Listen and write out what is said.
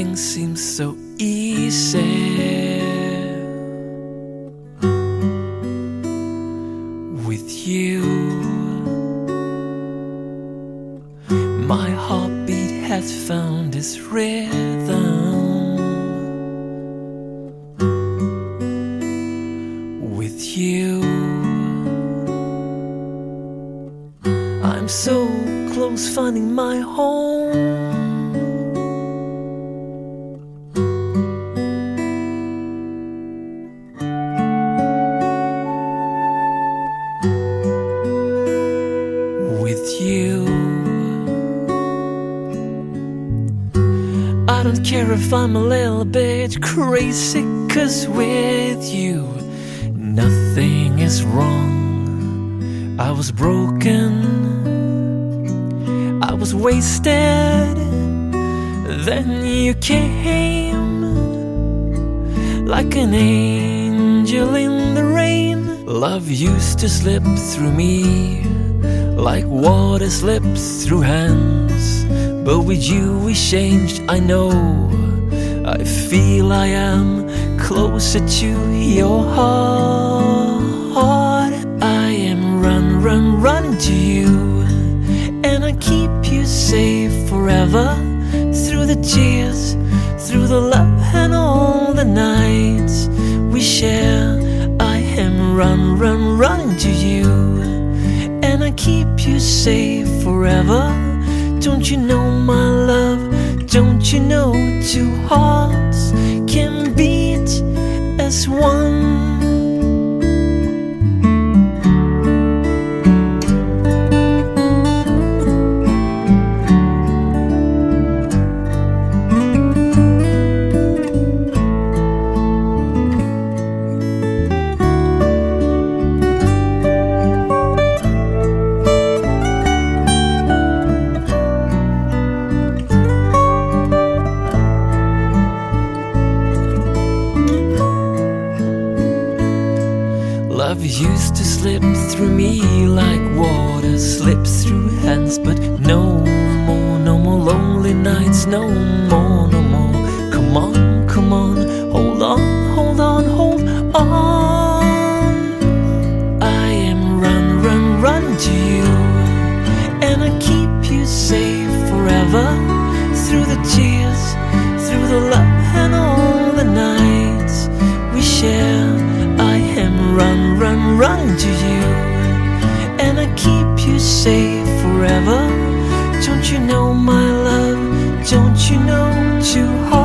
everything seems so easy with you. My heartbeat has found its rhythm with you. I'm so close finding my home. I don't care if I'm a little bit crazy, cause with you, nothing is wrong. I was broken, I was wasted, then you came like an angel in the rain. Love used to slip through me like water slips through hands. But with you we changed, I know. I feel I am closer to your heart. I am run, run, running to you. And I keep you safe forever. Through the tears, through the love and all the nights we share. I am run, run, running to you and I keep you safe forever. Don't you know, my love? Don't you know two hearts can beat as one? Love used to slip through me like water slips through hands, but no more, no more lonely nights, no more, no more. Come on, come on, hold on, hold on, hold on. I am run, run, run to you, and I keep you safe forever through the tears, through the love Don't you know, my love? Don't you know two hearts